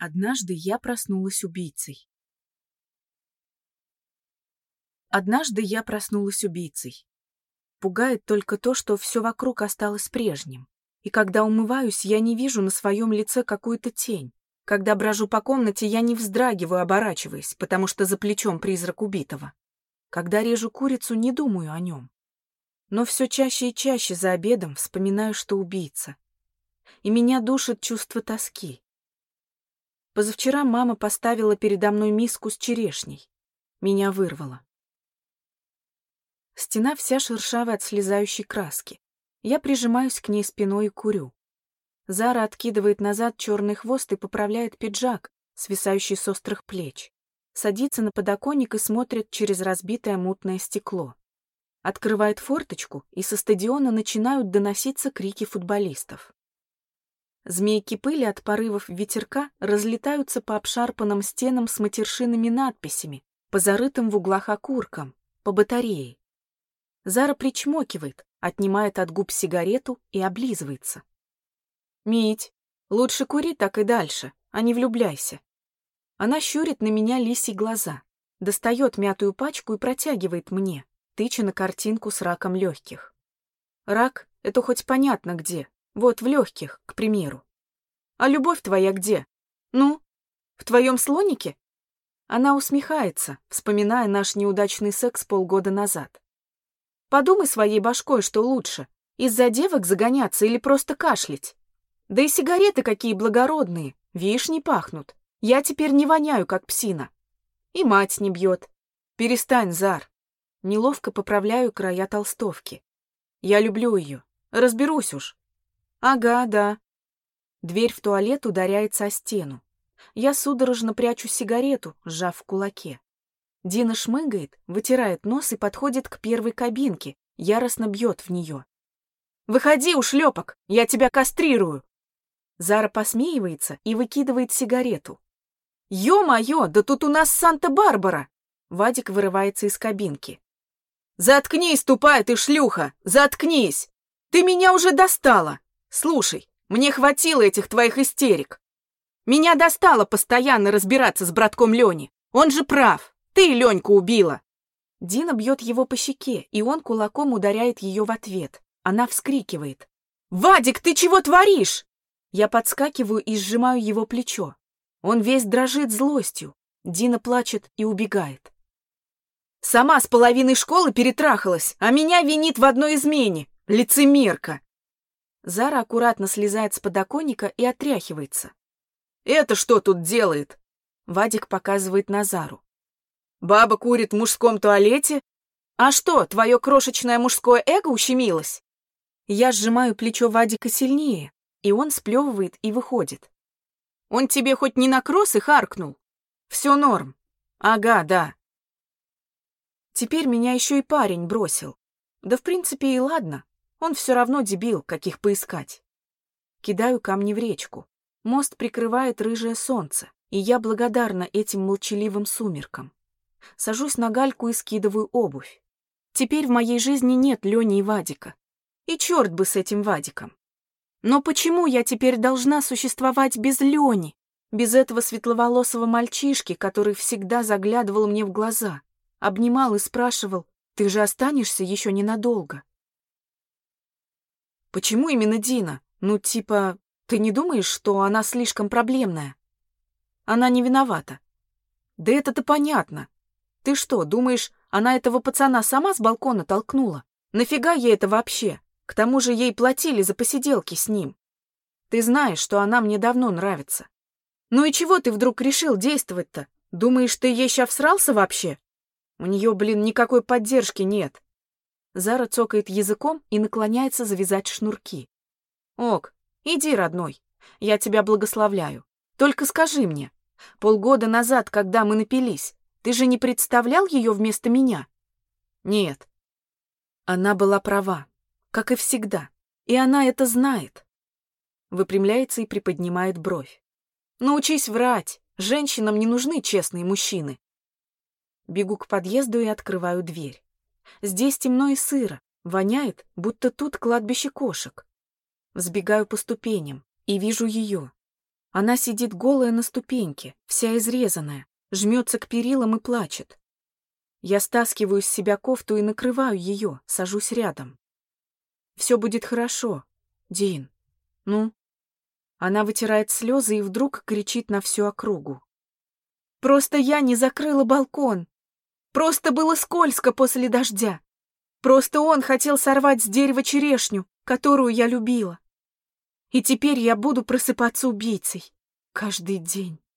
Однажды я проснулась убийцей. Однажды я проснулась убийцей. Пугает только то, что все вокруг осталось прежним. И когда умываюсь, я не вижу на своем лице какую-то тень. Когда брожу по комнате, я не вздрагиваю, оборачиваясь, потому что за плечом призрак убитого. Когда режу курицу, не думаю о нем. Но все чаще и чаще за обедом вспоминаю, что убийца. И меня душит чувство тоски. Позавчера мама поставила передо мной миску с черешней. Меня вырвало. Стена вся шершавая от слезающей краски. Я прижимаюсь к ней спиной и курю. Зара откидывает назад черный хвост и поправляет пиджак, свисающий с острых плеч. Садится на подоконник и смотрит через разбитое мутное стекло. Открывает форточку, и со стадиона начинают доноситься крики футболистов. Змейки пыли от порывов ветерка разлетаются по обшарпанным стенам с матершинными надписями, по зарытым в углах окуркам, по батарее. Зара причмокивает, отнимает от губ сигарету и облизывается. «Мить, лучше кури так и дальше, а не влюбляйся». Она щурит на меня лисьи глаза, достает мятую пачку и протягивает мне, тыча на картинку с раком легких. Рак — это хоть понятно где, вот в легких, к примеру. А любовь твоя где? Ну, в твоем слонике? Она усмехается, вспоминая наш неудачный секс полгода назад. Подумай своей башкой, что лучше, из-за девок загоняться или просто кашлять. Да и сигареты какие благородные, вишни пахнут. Я теперь не воняю, как псина. И мать не бьет. Перестань, Зар. Неловко поправляю края толстовки. Я люблю ее. Разберусь уж. Ага, да. Дверь в туалет ударяется о стену. Я судорожно прячу сигарету, сжав в кулаке. Дина шмыгает, вытирает нос и подходит к первой кабинке, яростно бьет в нее. «Выходи, ушлепок! Я тебя кастрирую!» Зара посмеивается и выкидывает сигарету. «Ё-моё, да тут у нас Санта-Барбара!» Вадик вырывается из кабинки. «Заткнись, тупая ты шлюха! Заткнись! Ты меня уже достала! Слушай, мне хватило этих твоих истерик. Меня достало постоянно разбираться с братком Лёни. Он же прав. Ты Леньку убила. Дина бьет его по щеке, и он кулаком ударяет ее в ответ. Она вскрикивает. «Вадик, ты чего творишь?» Я подскакиваю и сжимаю его плечо. Он весь дрожит злостью. Дина плачет и убегает. Сама с половиной школы перетрахалась, а меня винит в одной измене. Лицемерка. Зара аккуратно слезает с подоконника и отряхивается. «Это что тут делает?» Вадик показывает на Зару. «Баба курит в мужском туалете? А что, твое крошечное мужское эго ущемилось?» Я сжимаю плечо Вадика сильнее, и он сплевывает и выходит. «Он тебе хоть не на кроссы харкнул? Все норм. Ага, да». Теперь меня еще и парень бросил. Да в принципе и ладно. Он все равно дебил, каких поискать. Кидаю камни в речку. Мост прикрывает рыжее солнце, и я благодарна этим молчаливым сумеркам. Сажусь на гальку и скидываю обувь. Теперь в моей жизни нет Лёни и Вадика. И черт бы с этим Вадиком. Но почему я теперь должна существовать без Лёни, без этого светловолосого мальчишки, который всегда заглядывал мне в глаза, обнимал и спрашивал, «Ты же останешься еще ненадолго?» Почему именно Дина? Ну, типа, ты не думаешь, что она слишком проблемная? Она не виновата. Да это-то понятно. Ты что, думаешь, она этого пацана сама с балкона толкнула? Нафига ей это вообще? К тому же ей платили за посиделки с ним. Ты знаешь, что она мне давно нравится. Ну и чего ты вдруг решил действовать-то? Думаешь, ты ей ща всрался вообще? У нее, блин, никакой поддержки нет. Зара цокает языком и наклоняется завязать шнурки. «Ок, иди, родной, я тебя благословляю. Только скажи мне, полгода назад, когда мы напились, ты же не представлял ее вместо меня?» «Нет». Она была права, как и всегда, и она это знает. Выпрямляется и приподнимает бровь. «Научись врать, женщинам не нужны честные мужчины». Бегу к подъезду и открываю дверь. Здесь темно и сыро, воняет, будто тут кладбище кошек. Взбегаю по ступеням и вижу ее. Она сидит голая на ступеньке, вся изрезанная, жмется к перилам и плачет. Я стаскиваю с себя кофту и накрываю ее, сажусь рядом. Все будет хорошо, Дин. Ну? Она вытирает слезы и вдруг кричит на всю округу. Просто я не закрыла балкон. Просто было скользко после дождя. Просто он хотел сорвать с дерева черешню, которую я любила. И теперь я буду просыпаться убийцей. Каждый день.